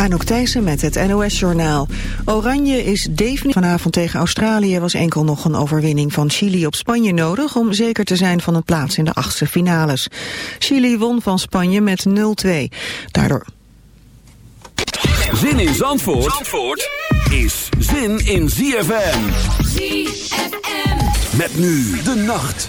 Anouk Thijssen met het NOS-journaal. Oranje is definitief vanavond tegen Australië... was enkel nog een overwinning van Chili op Spanje nodig... om zeker te zijn van een plaats in de achtste finales. Chili won van Spanje met 0-2. Daardoor... Zin in Zandvoort, Zandvoort is zin in ZFM. ZFM. Met nu de nacht.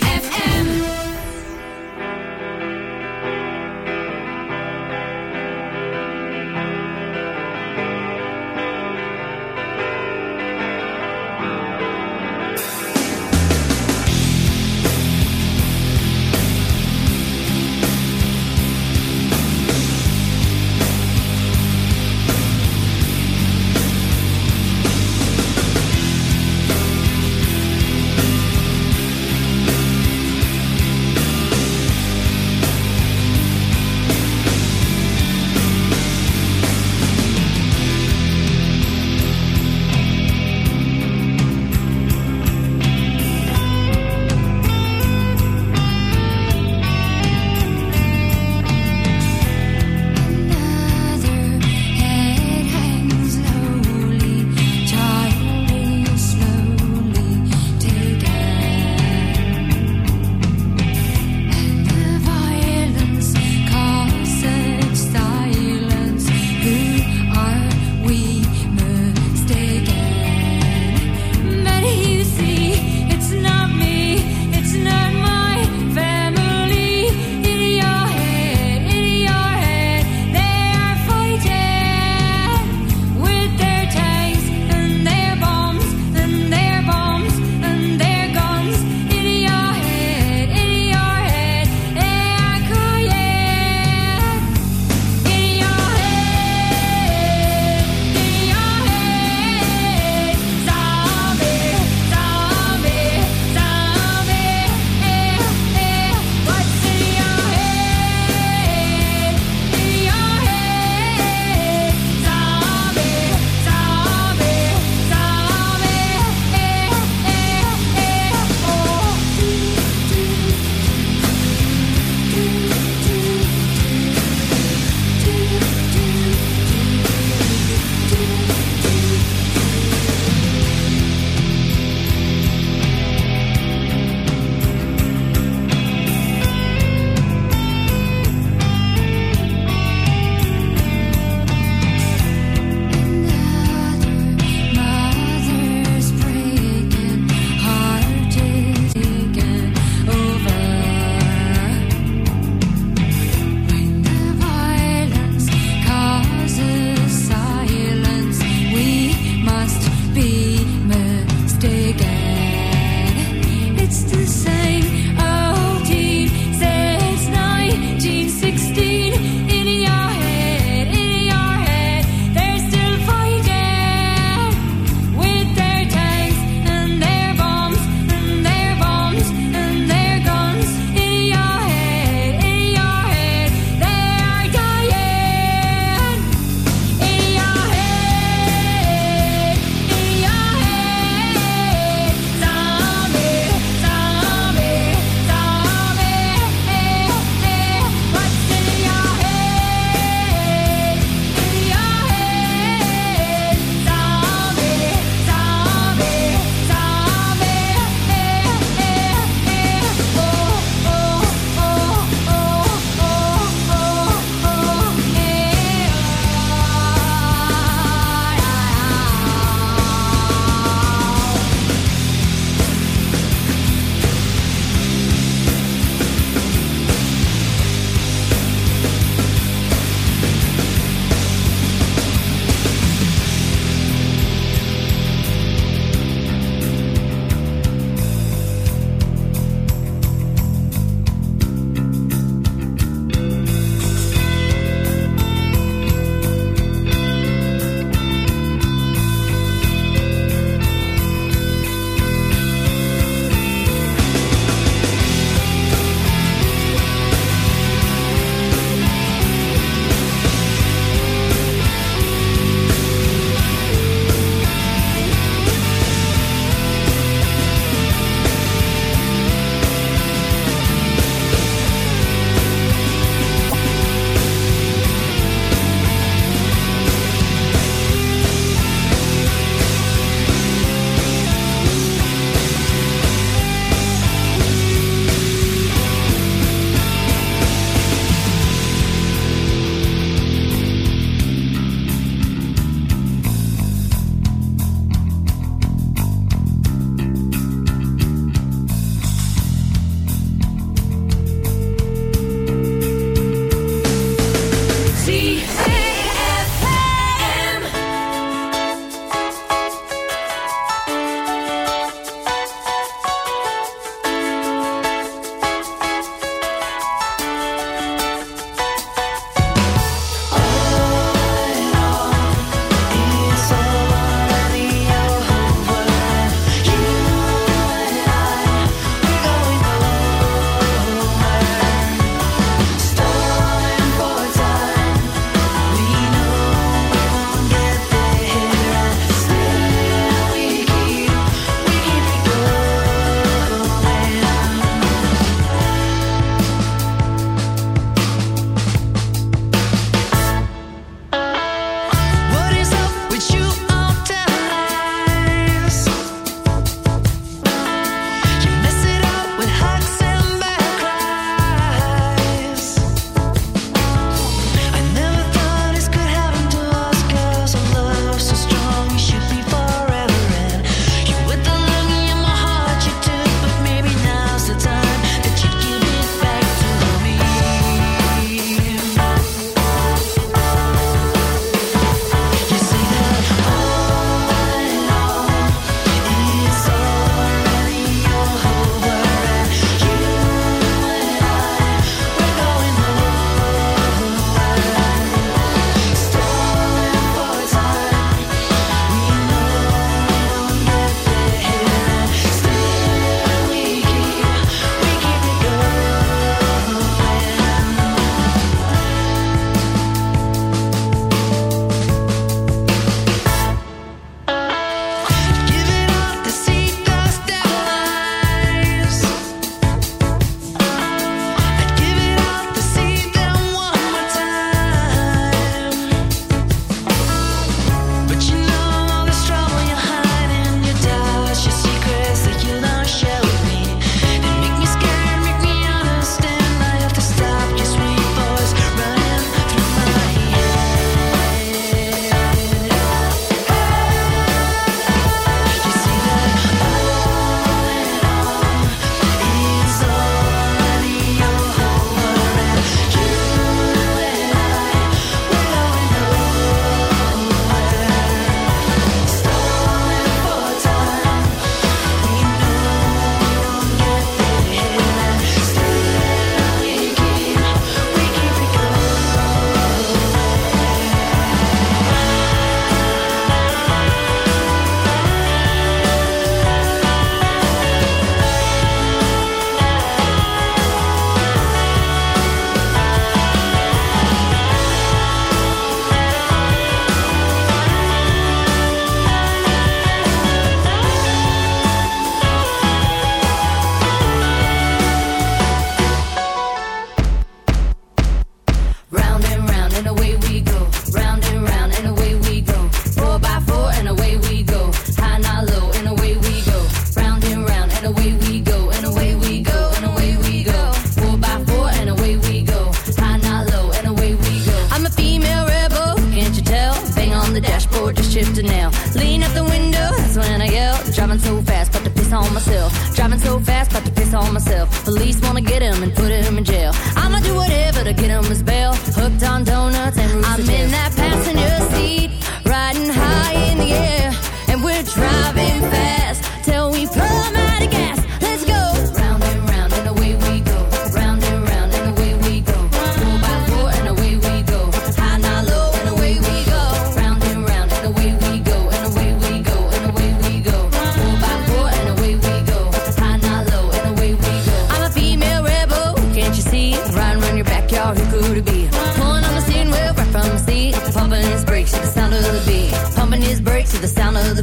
Driving so fast, about to piss on myself. Police wanna get him and put him in jail. I'ma do whatever to get him his bail. Hooked on donuts and rooster I'm in that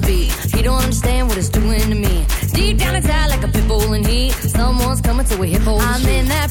beat. He don't understand what it's doing to me. Deep down inside, like a pit bull in heat. Someone's coming to a hip hole. I'm in that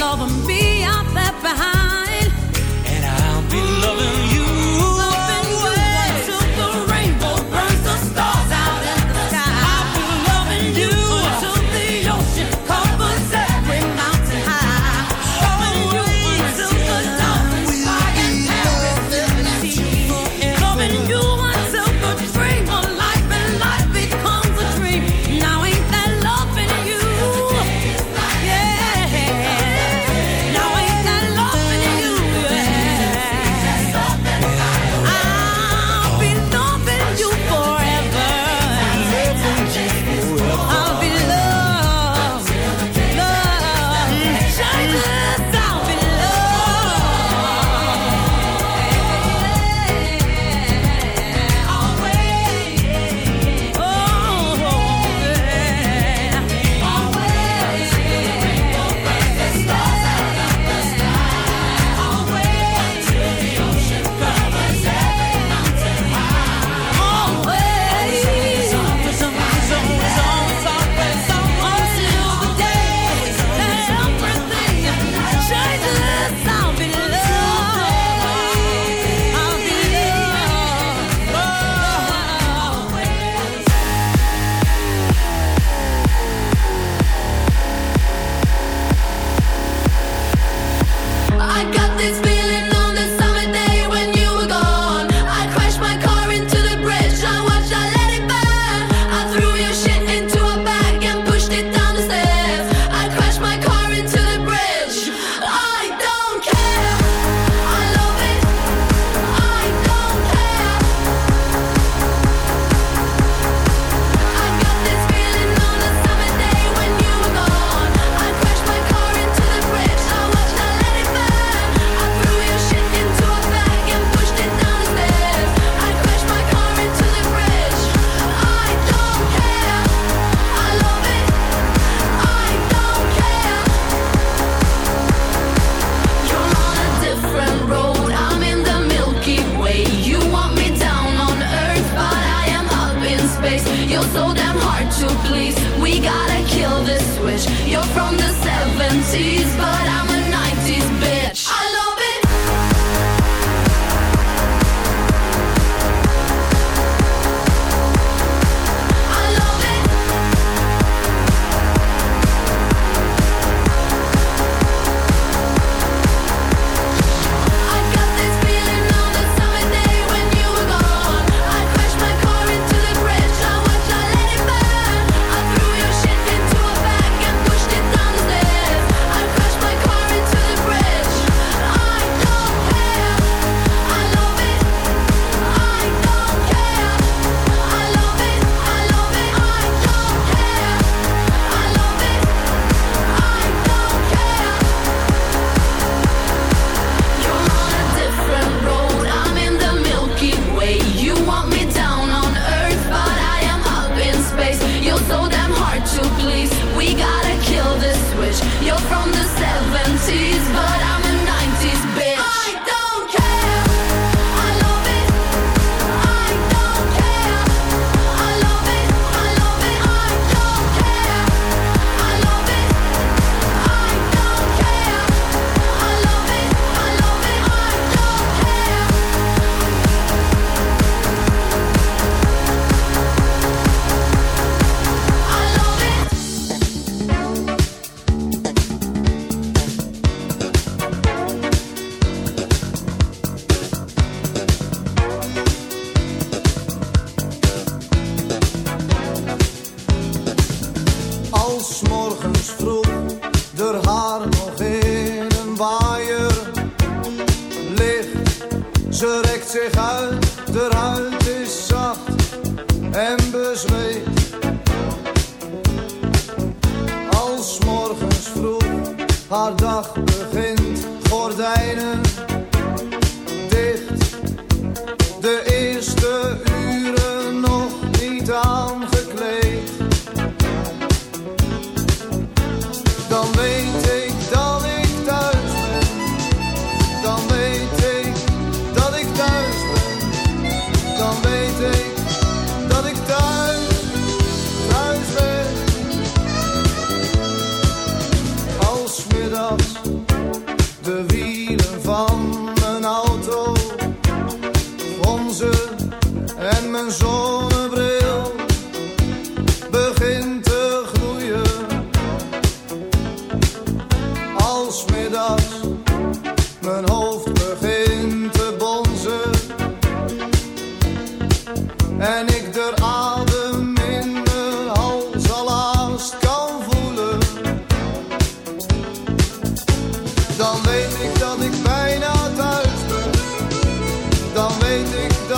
love them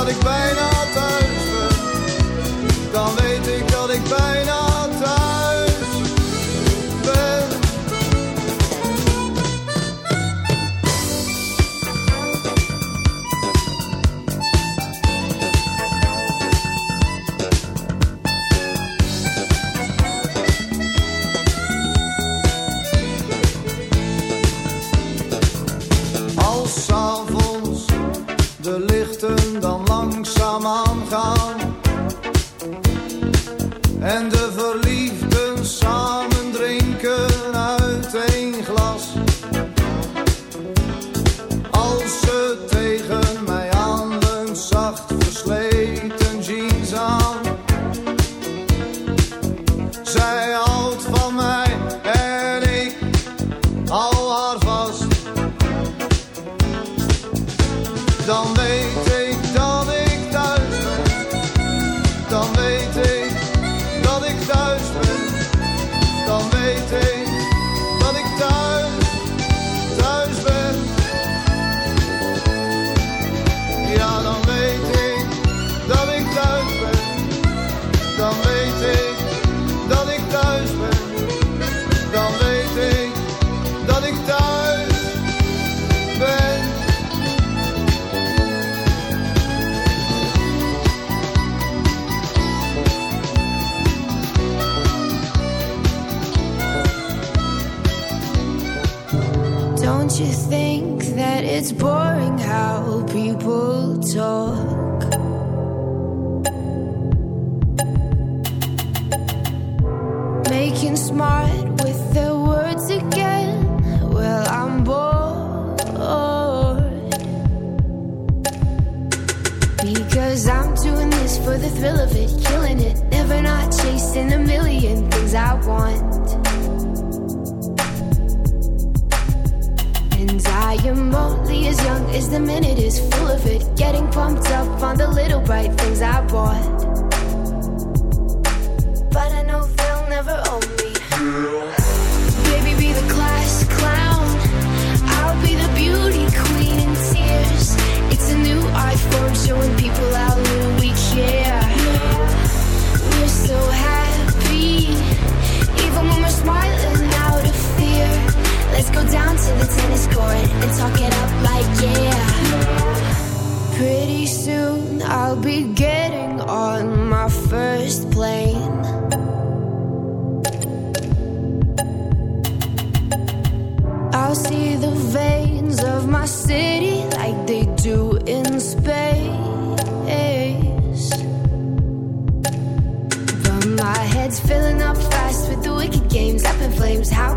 ik bijna thuis as young as the minute is full of it. Getting pumped up on the little bright things I bought. Down to the tennis court and talk it up like yeah. Pretty soon I'll be getting on my first plane. I'll see the veins of my city like they do in space. But my head's filling up fast with the wicked games up in flames. How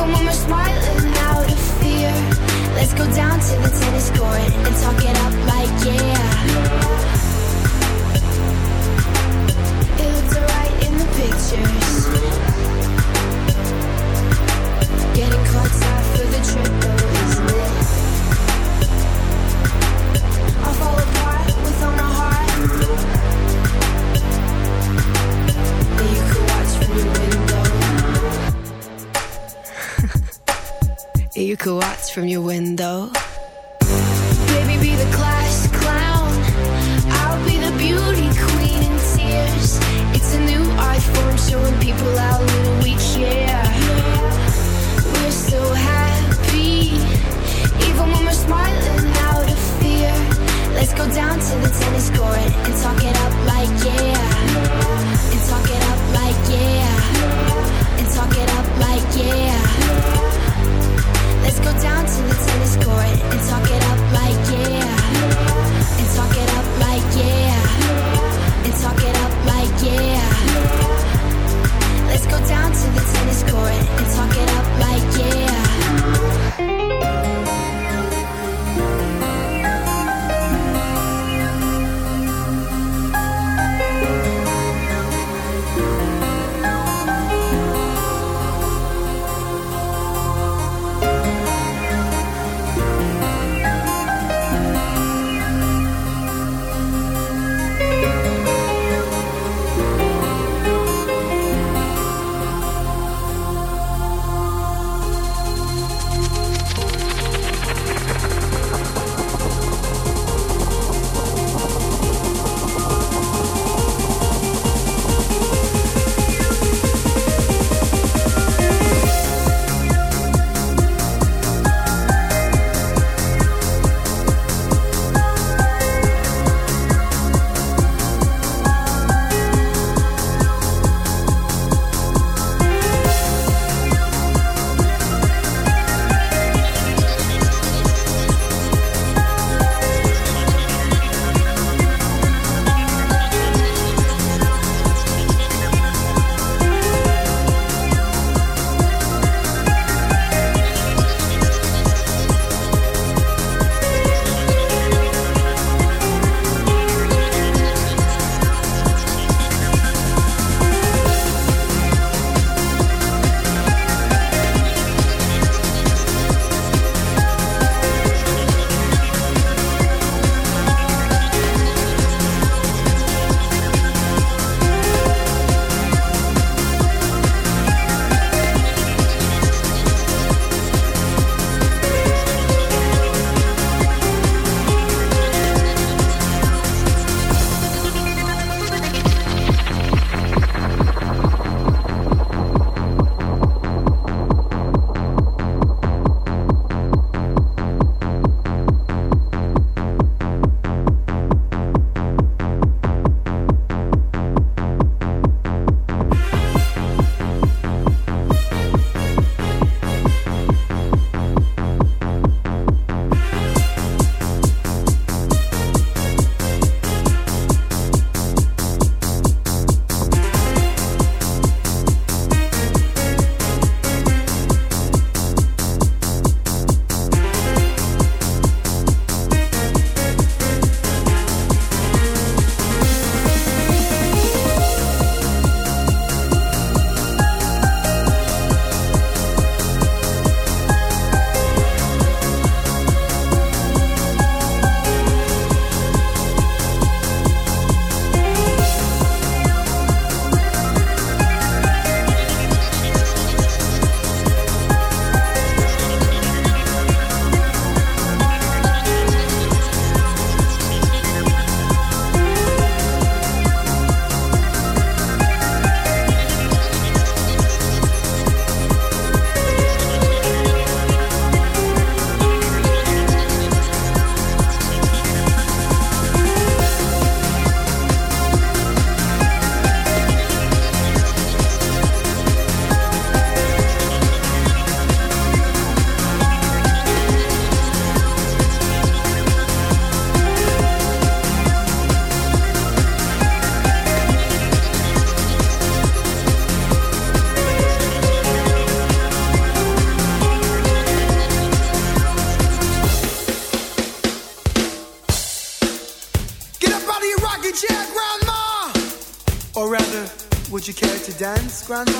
even when we're smiling out of fear. Let's go down to the grandma.